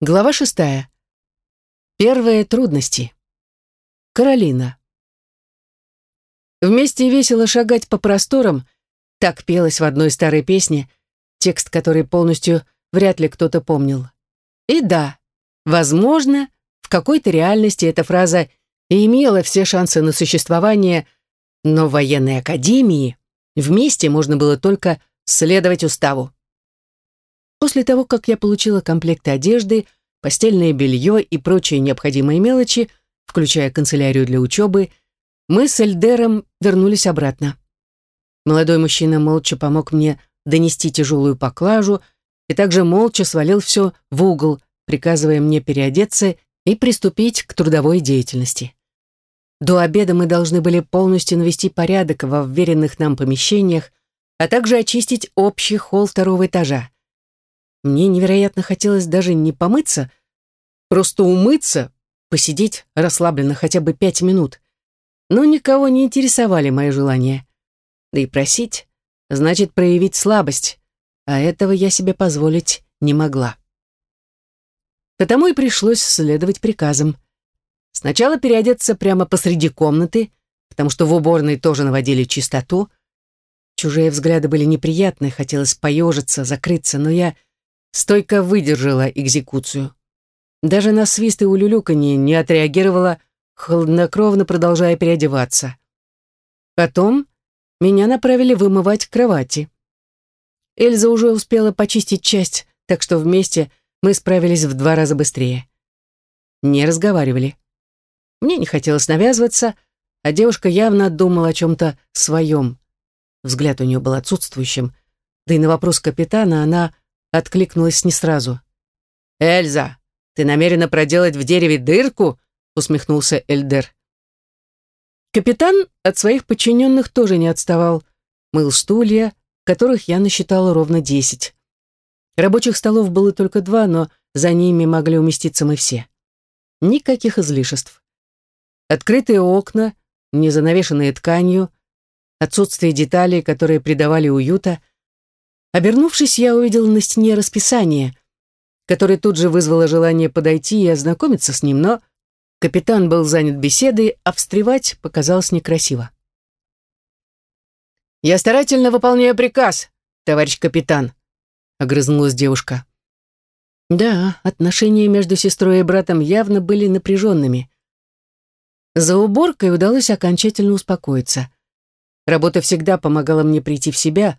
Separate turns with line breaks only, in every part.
Глава шестая. Первые трудности. Каролина. Вместе весело шагать по просторам, так пелось в одной старой песне, текст которой полностью вряд ли кто-то помнил. И да, возможно, в какой-то реальности эта фраза и имела все шансы на существование, но в военной академии вместе можно было только следовать уставу. После того, как я получила комплекты одежды, постельное белье и прочие необходимые мелочи, включая канцелярию для учебы, мы с Эльдером вернулись обратно. Молодой мужчина молча помог мне донести тяжелую поклажу и также молча свалил все в угол, приказывая мне переодеться и приступить к трудовой деятельности. До обеда мы должны были полностью навести порядок во вверенных нам помещениях, а также очистить общий холл второго этажа. Мне невероятно хотелось даже не помыться, просто умыться, посидеть расслабленно хотя бы пять минут. Но никого не интересовали мои желания. Да и просить значит проявить слабость, а этого я себе позволить не могла. Потому и пришлось следовать приказам. Сначала переодеться прямо посреди комнаты, потому что в уборной тоже наводили чистоту. Чужие взгляды были неприятны, хотелось поежиться, закрыться, но я стойко выдержала экзекуцию. Даже на свист и улюлюканье не отреагировала, хладнокровно продолжая переодеваться. Потом меня направили вымывать кровати. Эльза уже успела почистить часть, так что вместе мы справились в два раза быстрее. Не разговаривали. Мне не хотелось навязываться, а девушка явно думала о чем-то своем. Взгляд у нее был отсутствующим, да и на вопрос капитана она откликнулась не сразу. «Эльза, ты намерена проделать в дереве дырку?» усмехнулся Эльдер. Капитан от своих подчиненных тоже не отставал. Мыл стулья, которых я насчитала ровно десять. Рабочих столов было только два, но за ними могли уместиться мы все. Никаких излишеств. Открытые окна, не занавешенные тканью, отсутствие деталей, которые придавали уюта, Обернувшись, я увидел на стене расписание, которое тут же вызвало желание подойти и ознакомиться с ним, но капитан был занят беседой, а встревать показалось некрасиво. «Я старательно выполняю приказ, товарищ капитан», — огрызнулась девушка. Да, отношения между сестрой и братом явно были напряженными. За уборкой удалось окончательно успокоиться. Работа всегда помогала мне прийти в себя,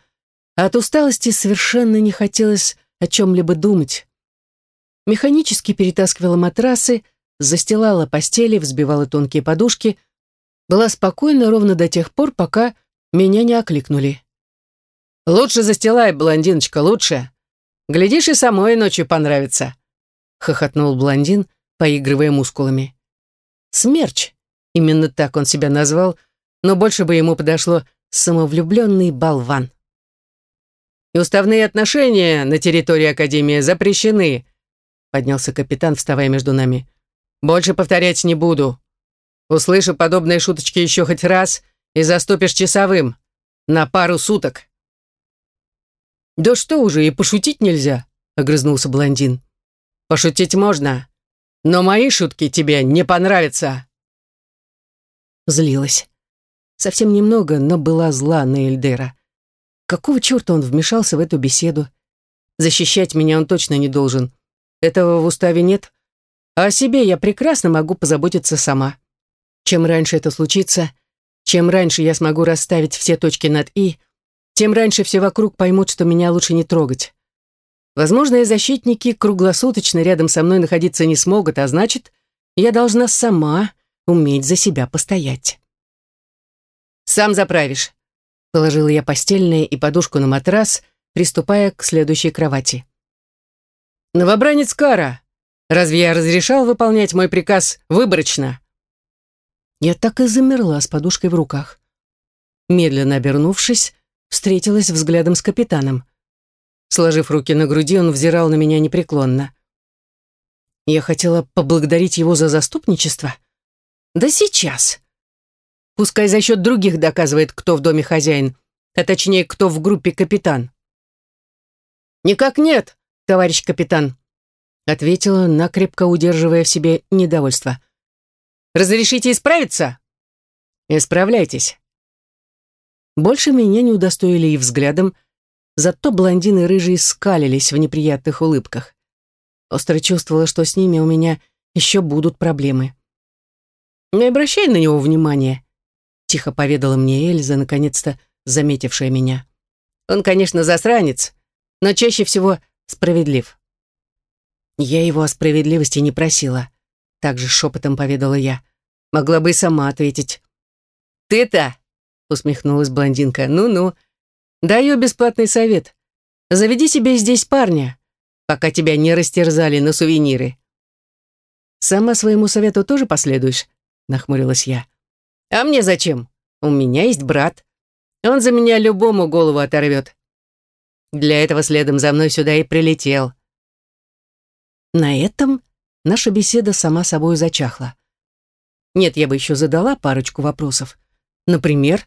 от усталости совершенно не хотелось о чем-либо думать. Механически перетаскивала матрасы, застилала постели, взбивала тонкие подушки, была спокойна ровно до тех пор, пока меня не окликнули. «Лучше застилай, блондиночка, лучше. Глядишь, и самой ночью понравится», — хохотнул блондин, поигрывая мускулами. «Смерч», именно так он себя назвал, но больше бы ему подошло самовлюбленный болван и уставные отношения на территории Академии запрещены», поднялся капитан, вставая между нами. «Больше повторять не буду. Услышу подобные шуточки еще хоть раз и заступишь часовым. На пару суток». «Да что уже, и пошутить нельзя», огрызнулся блондин. «Пошутить можно, но мои шутки тебе не понравятся». Злилась. Совсем немного, но была зла на Эльдера. Какого черта он вмешался в эту беседу? Защищать меня он точно не должен. Этого в уставе нет. А о себе я прекрасно могу позаботиться сама. Чем раньше это случится, чем раньше я смогу расставить все точки над «и», тем раньше все вокруг поймут, что меня лучше не трогать. Возможно, и защитники круглосуточно рядом со мной находиться не смогут, а значит, я должна сама уметь за себя постоять. «Сам заправишь», Положила я постельное и подушку на матрас, приступая к следующей кровати. «Новобранец Кара, разве я разрешал выполнять мой приказ выборочно?» Я так и замерла с подушкой в руках. Медленно обернувшись, встретилась взглядом с капитаном. Сложив руки на груди, он взирал на меня непреклонно. Я хотела поблагодарить его за заступничество. Да сейчас. Пускай за счет других доказывает, кто в доме хозяин, а точнее, кто в группе капитан. «Никак нет, товарищ капитан», ответила, накрепко удерживая в себе недовольство. «Разрешите исправиться?» «Исправляйтесь». Больше меня не удостоили и взглядом, зато блондины рыжие скалились в неприятных улыбках. Остро чувствовала, что с ними у меня еще будут проблемы. «Не обращай на него внимания», — тихо поведала мне Эльза, наконец-то заметившая меня. «Он, конечно, засранец, но чаще всего справедлив». Я его о справедливости не просила, также шепотом поведала я. Могла бы и сама ответить. «Ты-то!» — усмехнулась блондинка. «Ну-ну, даю бесплатный совет. Заведи себе здесь парня, пока тебя не растерзали на сувениры». «Сама своему совету тоже последуешь?» нахмурилась я. «А мне зачем? У меня есть брат. Он за меня любому голову оторвет. Для этого следом за мной сюда и прилетел». На этом наша беседа сама собой зачахла. Нет, я бы еще задала парочку вопросов. Например,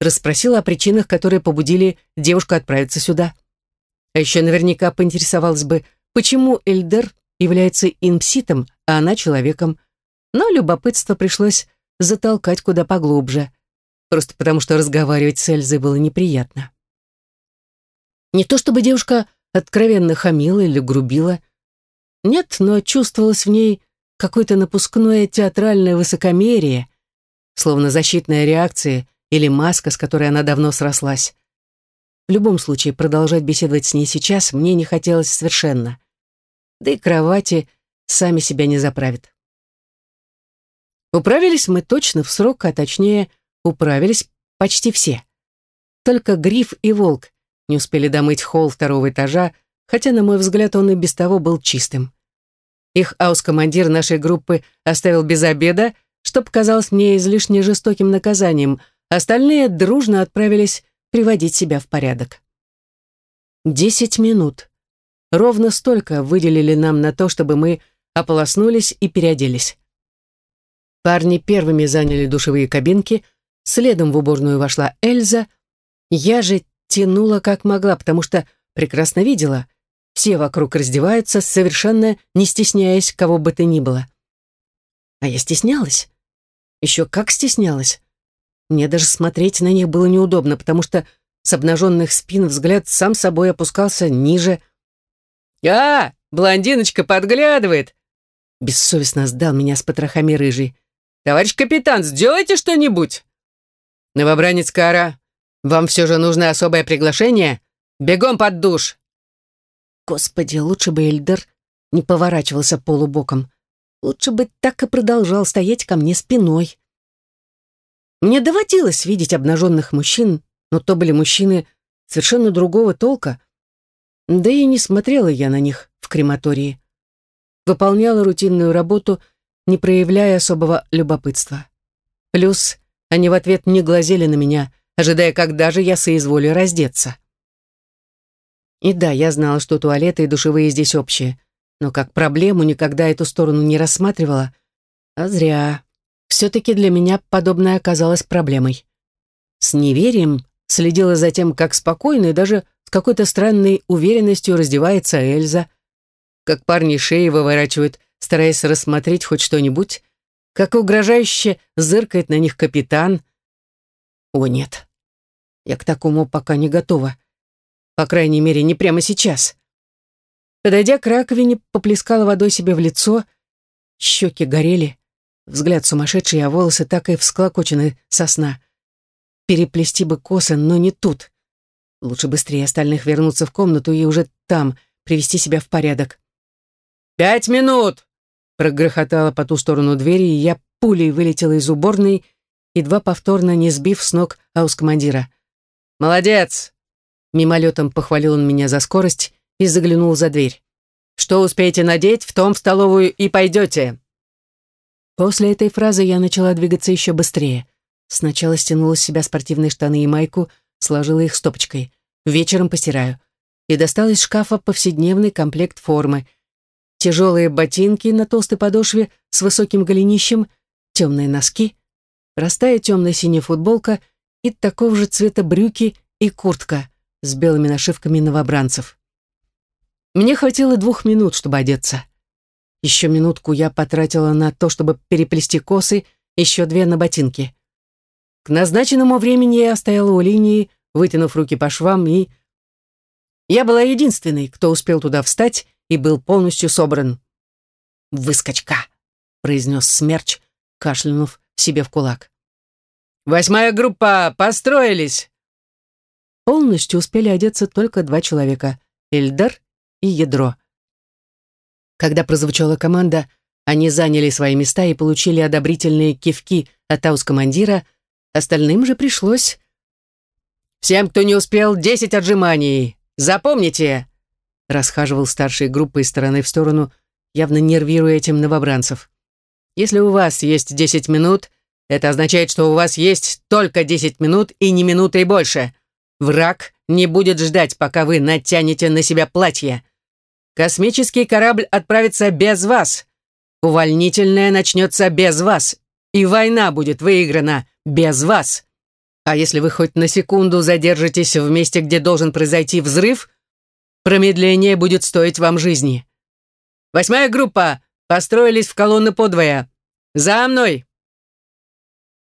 расспросила о причинах, которые побудили девушку отправиться сюда. А еще наверняка поинтересовалась бы, почему Эльдер является инпситом, а она человеком но любопытство пришлось затолкать куда поглубже, просто потому что разговаривать с Эльзой было неприятно. Не то чтобы девушка откровенно хамила или грубила, нет, но чувствовалось в ней какое-то напускное театральное высокомерие, словно защитная реакция или маска, с которой она давно срослась. В любом случае, продолжать беседовать с ней сейчас мне не хотелось совершенно. Да и кровати сами себя не заправят. Управились мы точно в срок, а точнее, управились почти все. Только Гриф и Волк не успели домыть холл второго этажа, хотя, на мой взгляд, он и без того был чистым. Их аус-командир нашей группы оставил без обеда, что показалось мне излишне жестоким наказанием, остальные дружно отправились приводить себя в порядок. Десять минут. Ровно столько выделили нам на то, чтобы мы ополоснулись и переоделись. Парни первыми заняли душевые кабинки, следом в уборную вошла Эльза. Я же тянула как могла, потому что прекрасно видела. Все вокруг раздеваются, совершенно не стесняясь кого бы то ни было. А я стеснялась. Еще как стеснялась. Мне даже смотреть на них было неудобно, потому что с обнаженных спин взгляд сам собой опускался ниже. «А, блондиночка подглядывает!» Бессовестно сдал меня с потрохами рыжий. «Товарищ капитан, сделайте что-нибудь!» «Новобранец Кара, вам все же нужно особое приглашение? Бегом под душ!» Господи, лучше бы Эльдер не поворачивался полубоком. Лучше бы так и продолжал стоять ко мне спиной. Мне доводилось видеть обнаженных мужчин, но то были мужчины совершенно другого толка. Да и не смотрела я на них в крематории. Выполняла рутинную работу не проявляя особого любопытства. Плюс они в ответ не глазели на меня, ожидая, когда же я соизволю раздеться. И да, я знала, что туалеты и душевые здесь общие, но как проблему никогда эту сторону не рассматривала. А зря. Все-таки для меня подобное оказалось проблемой. С неверием следила за тем, как спокойно и даже с какой-то странной уверенностью раздевается Эльза, как парни шеи выворачивают стараясь рассмотреть хоть что-нибудь, как угрожающе зыркает на них капитан. О, нет, я к такому пока не готова. По крайней мере, не прямо сейчас. Подойдя к раковине, поплескала водой себе в лицо, щеки горели, взгляд сумасшедший, а волосы так и всклокочены со сна. Переплести бы косы, но не тут. Лучше быстрее остальных вернуться в комнату и уже там привести себя в порядок. «Пять минут!» Прогрохотала по ту сторону двери, и я пулей вылетела из уборной, едва повторно не сбив с ног аускомандира. «Молодец!» Мимолетом похвалил он меня за скорость и заглянул за дверь. «Что успеете надеть, в том в столовую и пойдете!» После этой фразы я начала двигаться еще быстрее. Сначала стянула с себя спортивные штаны и майку, сложила их стопочкой. Вечером постираю. И достала из шкафа повседневный комплект формы — тяжелые ботинки на толстой подошве с высоким голенищем, темные носки, простая темная синяя футболка и такого же цвета брюки и куртка с белыми нашивками новобранцев. Мне хватило двух минут, чтобы одеться. Еще минутку я потратила на то, чтобы переплести косы, еще две на ботинки. К назначенному времени я стояла у линии, вытянув руки по швам, и... Я была единственной, кто успел туда встать и был полностью собран. «Выскочка!» — произнес Смерч, кашлянув себе в кулак. «Восьмая группа! Построились!» Полностью успели одеться только два человека — Эльдар и Ядро. Когда прозвучала команда, они заняли свои места и получили одобрительные кивки от аус-командира, остальным же пришлось... «Всем, кто не успел, десять отжиманий! Запомните!» Расхаживал старшей группой из стороны в сторону, явно нервируя этим новобранцев. «Если у вас есть десять минут, это означает, что у вас есть только десять минут и не минуты и больше. Враг не будет ждать, пока вы натянете на себя платье. Космический корабль отправится без вас. Увольнительная начнется без вас. И война будет выиграна без вас. А если вы хоть на секунду задержитесь в месте, где должен произойти взрыв, промедление будет стоить вам жизни. Восьмая группа построились в колонны подвое. За мной!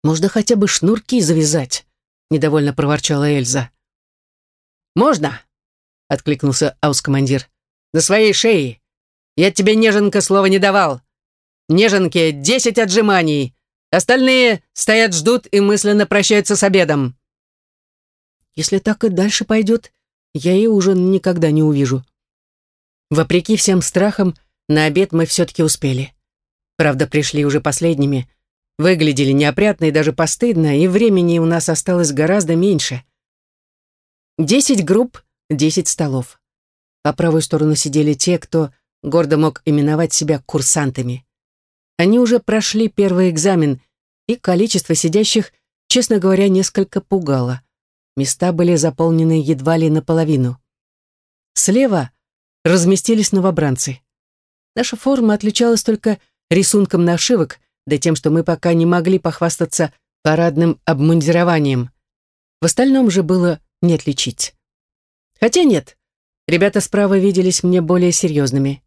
Можно хотя бы шнурки завязать, недовольно проворчала Эльза. Можно, откликнулся аускомандир. На своей шее. Я тебе, неженка, слова не давал. Неженке десять отжиманий. Остальные стоят, ждут и мысленно прощаются с обедом. Если так и дальше пойдет, я ее уже никогда не увижу. Вопреки всем страхам, на обед мы все-таки успели. Правда, пришли уже последними. Выглядели неопрятно и даже постыдно, и времени у нас осталось гораздо меньше. Десять групп, десять столов. По правую сторону сидели те, кто гордо мог именовать себя курсантами. Они уже прошли первый экзамен, и количество сидящих, честно говоря, несколько пугало. Места были заполнены едва ли наполовину. Слева разместились новобранцы. Наша форма отличалась только рисунком нашивок, да тем, что мы пока не могли похвастаться парадным обмундированием. В остальном же было не отличить. Хотя нет, Ребята справа виделись мне более серьезными.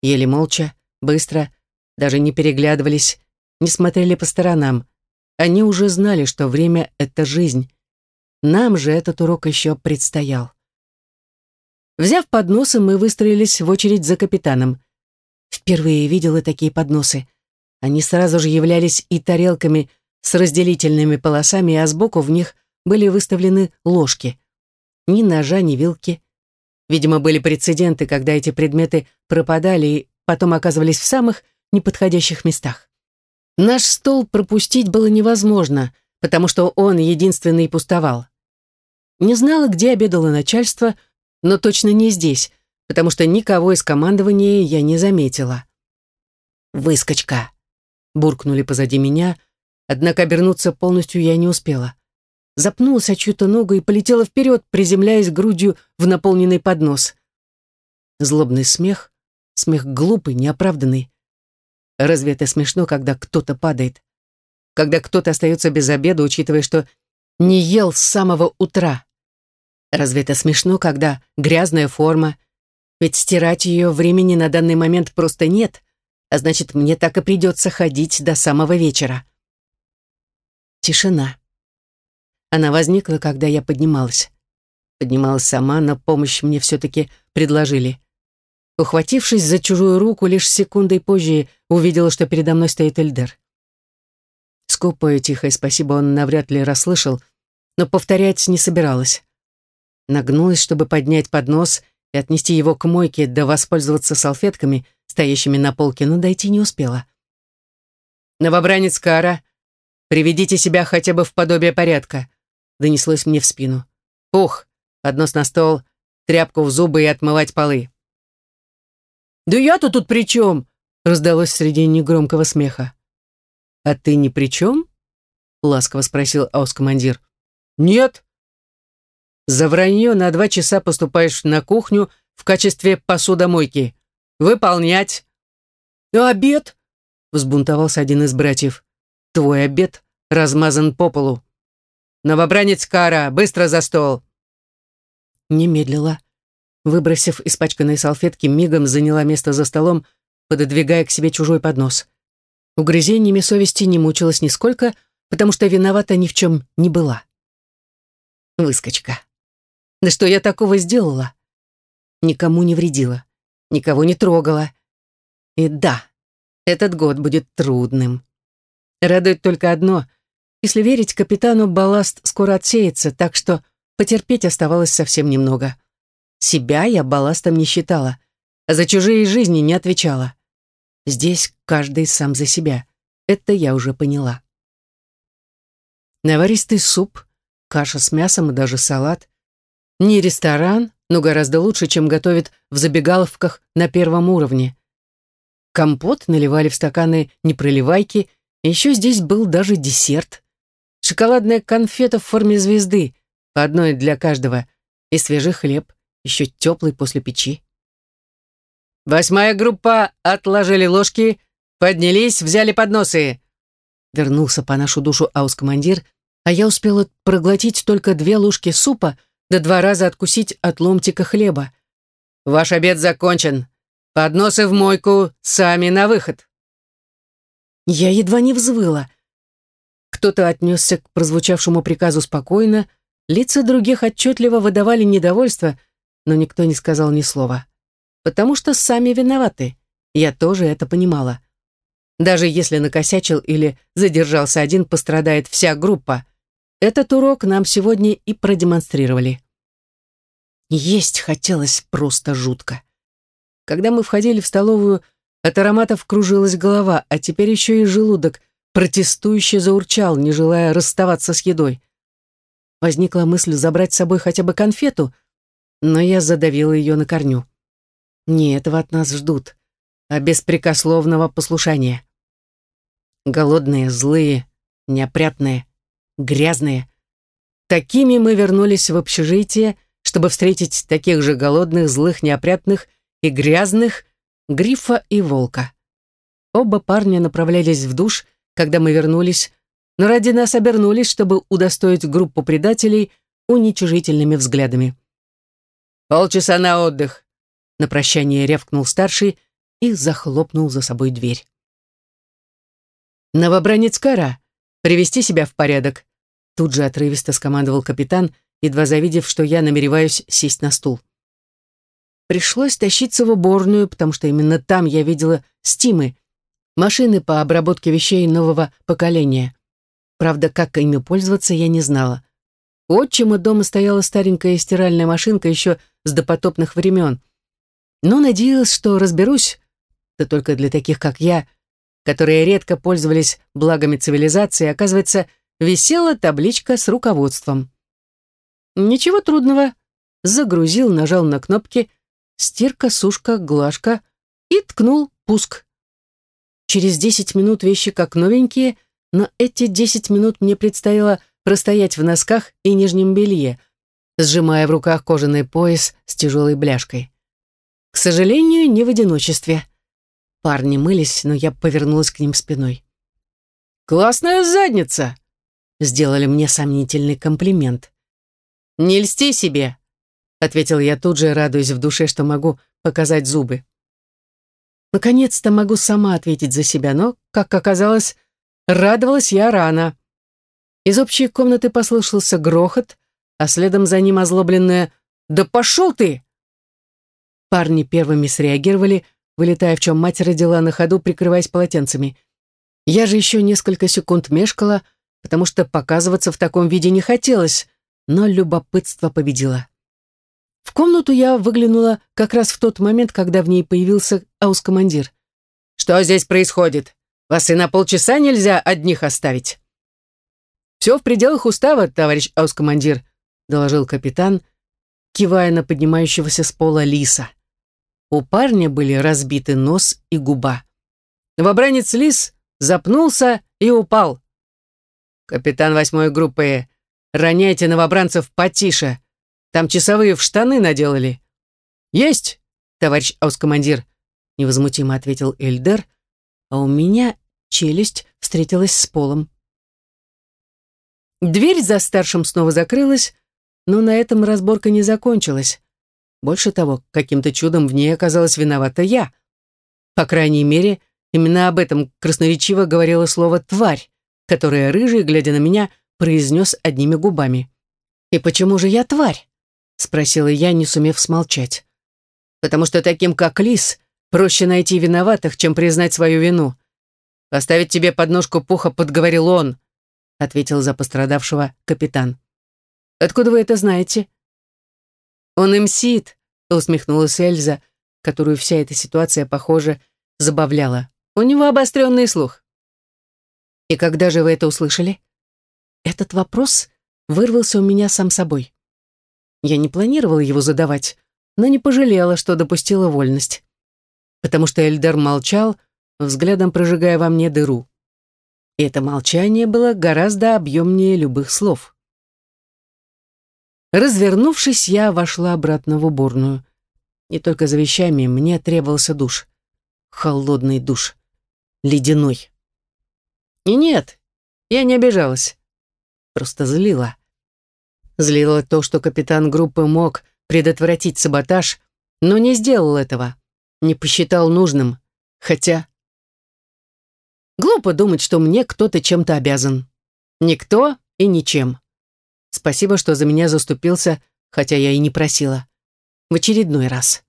Еле молча, быстро, даже не переглядывались, не смотрели по сторонам. Они уже знали, что время — это жизнь. Нам же этот урок еще предстоял. Взяв подносы, мы выстроились в очередь за капитаном. Впервые видела такие подносы. Они сразу же являлись и тарелками с разделительными полосами, а сбоку в них были выставлены ложки. Ни ножа, ни вилки, Видимо, были прецеденты, когда эти предметы пропадали и потом оказывались в самых неподходящих местах. Наш стол пропустить было невозможно, потому что он единственный пустовал. Не знала, где обедало начальство, но точно не здесь, потому что никого из командования я не заметила. «Выскочка!» — буркнули позади меня, однако обернуться полностью я не успела запнулась о чью-то ногу и полетела вперед, приземляясь грудью в наполненный поднос. Злобный смех, смех глупый, неоправданный. Разве это смешно, когда кто-то падает? Когда кто-то остается без обеда, учитывая, что не ел с самого утра? Разве это смешно, когда грязная форма? Ведь стирать ее времени на данный момент просто нет, а значит, мне так и придется ходить до самого вечера. Тишина. Она возникла, когда я поднималась. Поднималась сама, но помощь мне все-таки предложили. Ухватившись за чужую руку, лишь секундой позже увидела, что передо мной стоит Эльдер. Скупое тихое спасибо он навряд ли расслышал, но повторять не собиралась. Нагнулась, чтобы поднять поднос и отнести его к мойке, да воспользоваться салфетками, стоящими на полке, но дойти не успела. «Новобранец Кара, приведите себя хотя бы в подобие порядка», донеслось мне в спину. «Ух, поднос на стол, тряпку в зубы и отмывать полы». «Да я-то тут при чем?» раздалось среди негромкого смеха. «А ты ни при чем?» ласково спросил аускомандир. «Нет». «За вранье на два часа поступаешь на кухню в качестве посудомойки. Выполнять». «А обед?» взбунтовался один из братьев. «Твой обед размазан по полу». «Новобранец Кара, быстро за стол!» Не медлила. Выбросив испачканные салфетки, мигом заняла место за столом, пододвигая к себе чужой поднос. Угрызениями совести не мучилась нисколько, потому что виновата ни в чем не была. Выскочка. Да что я такого сделала? Никому не вредила, никого не трогала. И да, этот год будет трудным. Радует только одно. Если верить капитану, балласт скоро отсеется, так что потерпеть оставалось совсем немного. Себя я балластом не считала, а за чужие жизни не отвечала. Здесь каждый сам за себя. Это я уже поняла. Наваристый суп, каша с мясом и даже салат. Не ресторан, но гораздо лучше, чем готовят в забегаловках на первом уровне. Компот наливали в стаканы непроливайки, и еще здесь был даже десерт. Шоколадная конфета в форме звезды, по одной для каждого, и свежий хлеб, еще теплый после печи. «Восьмая группа отложили ложки, поднялись, взяли подносы!» Вернулся по нашу душу аус-командир, а я успела проглотить только две ложки супа, да два раза откусить от ломтика хлеба. «Ваш обед закончен. Подносы в мойку, сами на выход». Я едва не взвыла. Кто-то отнесся к прозвучавшему приказу спокойно, лица других отчетливо выдавали недовольство, но никто не сказал ни слова. Потому что сами виноваты. Я тоже это понимала. Даже если накосячил или задержался один, пострадает вся группа. Этот урок нам сегодня и продемонстрировали. Есть хотелось просто жутко. Когда мы входили в столовую, от ароматов кружилась голова, а теперь еще и желудок протестующе заурчал, не желая расставаться с едой. Возникла мысль забрать с собой хотя бы конфету, но я задавила ее на корню. Не этого от нас ждут, а беспрекословного послушания. Голодные, злые, неопрятные, грязные. Такими мы вернулись в общежитие, чтобы встретить таких же голодных, злых, неопрятных и грязных Грифа и Волка. Оба парня направлялись в душ, когда мы вернулись, но ради нас обернулись, чтобы удостоить группу предателей уничижительными взглядами. «Полчаса на отдых», — на прощание рявкнул старший и захлопнул за собой дверь. «Новобранец Кара, привести себя в порядок», тут же отрывисто скомандовал капитан, едва завидев, что я намереваюсь сесть на стул. Пришлось тащиться в уборную, потому что именно там я видела стимы, машины по обработке вещей нового поколения. Правда, как ими пользоваться, я не знала. У отчима дома стояла старенькая стиральная машинка еще с допотопных времен. Но надеялась, что разберусь, да только для таких, как я, которые редко пользовались благами цивилизации, оказывается, висела табличка с руководством. Ничего трудного. Загрузил, нажал на кнопки — стирка, сушка, глажка и ткнул пуск. Через десять минут вещи как новенькие, но эти десять минут мне предстояло простоять в носках и нижнем белье, сжимая в руках кожаный пояс с тяжелой бляшкой. К сожалению, не в одиночестве. Парни мылись, но я повернулась к ним спиной. «Классная задница!» Сделали мне сомнительный комплимент. «Не льсти себе!» ответил я тут же, радуясь в душе, что могу показать зубы. Наконец-то могу сама ответить за себя, но, как оказалось, радовалась я рано. Из общей комнаты послышался грохот, а следом за ним озлобленное «Да пошел ты!». Парни первыми среагировали, вылетая в чем мать родила на ходу, прикрываясь полотенцами. Я же еще несколько секунд мешкала, потому что показываться в таком виде не хотелось, но любопытство победило. В комнату я выглянула как раз в тот момент, когда в ней появился аус-командир. «Что здесь происходит? Вас и на полчаса нельзя одних оставить?» «Все в пределах устава, товарищ аус-командир», — доложил капитан, кивая на поднимающегося с пола лиса. У парня были разбиты нос и губа. Новобранец лис запнулся и упал. «Капитан восьмой группы, роняйте новобранцев потише», там часовые в штаны наделали». «Есть, товарищ аускомандир», — невозмутимо ответил Эльдер, а у меня челюсть встретилась с полом. Дверь за старшим снова закрылась, но на этом разборка не закончилась. Больше того, каким-то чудом в ней оказалась виновата я. По крайней мере, именно об этом красноречиво говорило слово «тварь», которое рыжий, глядя на меня, произнес одними губами. «И почему же я тварь?» — спросила я, не сумев смолчать. «Потому что таким, как лис, проще найти виноватых, чем признать свою вину. Поставить тебе подножку пуха подговорил он», — ответил за пострадавшего капитан. «Откуда вы это знаете?» «Он им сит», — усмехнулась Эльза, которую вся эта ситуация, похоже, забавляла. «У него обостренный слух». «И когда же вы это услышали?» Этот вопрос вырвался у меня сам собой. Я не планировала его задавать, но не пожалела, что допустила вольность. Потому что Эльдар молчал, взглядом прожигая во мне дыру. И это молчание было гораздо объемнее любых слов. Развернувшись, я вошла обратно в уборную. Не только за вещами, мне требовался душ. Холодный душ. Ледяной. И нет, я не обижалась. Просто злила. Злило то, что капитан группы мог предотвратить саботаж, но не сделал этого. Не посчитал нужным. Хотя... Глупо думать, что мне кто-то чем-то обязан. Никто и ничем. Спасибо, что за меня заступился, хотя я и не просила. В очередной раз.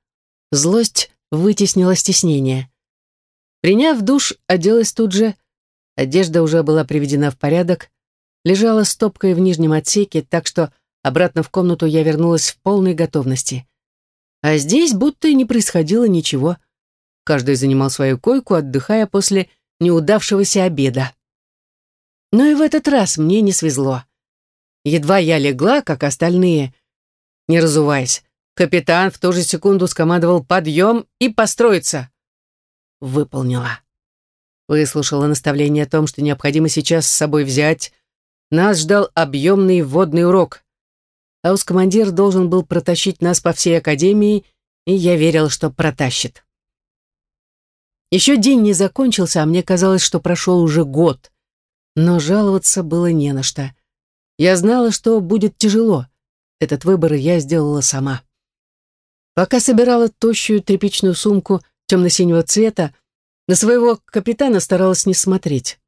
Злость вытеснила стеснение. Приняв душ, оделась тут же. Одежда уже была приведена в порядок. Лежала стопкой в нижнем отсеке, так что обратно в комнату я вернулась в полной готовности. А здесь будто и не происходило ничего. Каждый занимал свою койку, отдыхая после неудавшегося обеда. Но и в этот раз мне не свезло. Едва я легла, как остальные, не разуваясь, капитан в ту же секунду скомандовал «подъем» и «построиться». Выполнила. Выслушала наставление о том, что необходимо сейчас с собой взять. Нас ждал объемный вводный урок. Аус-командир должен был протащить нас по всей академии, и я верил, что протащит. Еще день не закончился, а мне казалось, что прошел уже год. Но жаловаться было не на что. Я знала, что будет тяжело. Этот выбор я сделала сама. Пока собирала тощую тряпичную сумку темно-синего цвета, на своего капитана старалась не смотреть.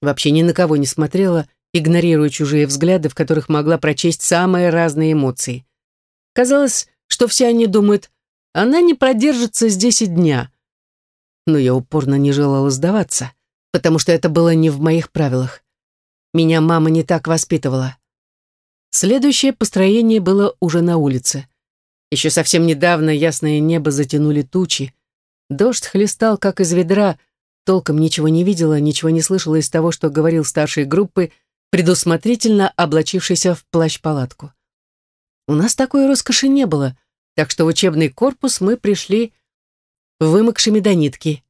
Вообще ни на кого не смотрела, игнорируя чужие взгляды, в которых могла прочесть самые разные эмоции. Казалось, что все они думают, она не продержится здесь и дня но я упорно не желала сдаваться, потому что это было не в моих правилах. Меня мама не так воспитывала. Следующее построение было уже на улице. Еще совсем недавно ясное небо затянули тучи. Дождь хлестал, как из ведра, толком ничего не видела, ничего не слышала из того, что говорил старшей группы, предусмотрительно облачившийся в плащ-палатку. У нас такой роскоши не было, так что в учебный корпус мы пришли вымокшими до нитки.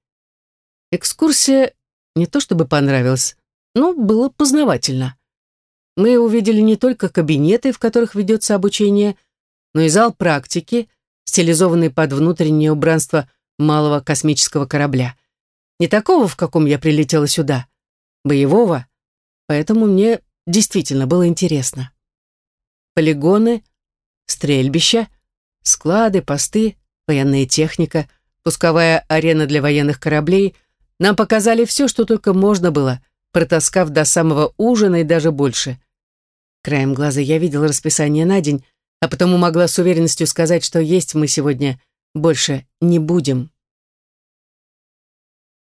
Экскурсия не то чтобы понравилась, но было познавательно. Мы увидели не только кабинеты, в которых ведется обучение, но и зал практики, стилизованный под внутреннее убранство малого космического корабля. Не такого, в каком я прилетела сюда, боевого, поэтому мне действительно было интересно. Полигоны, стрельбища, склады, посты, военная техника — пусковая арена для военных кораблей, нам показали все, что только можно было, протаскав до самого ужина и даже больше. Краем глаза я видела расписание на день, а потому могла с уверенностью сказать, что есть мы сегодня больше не будем.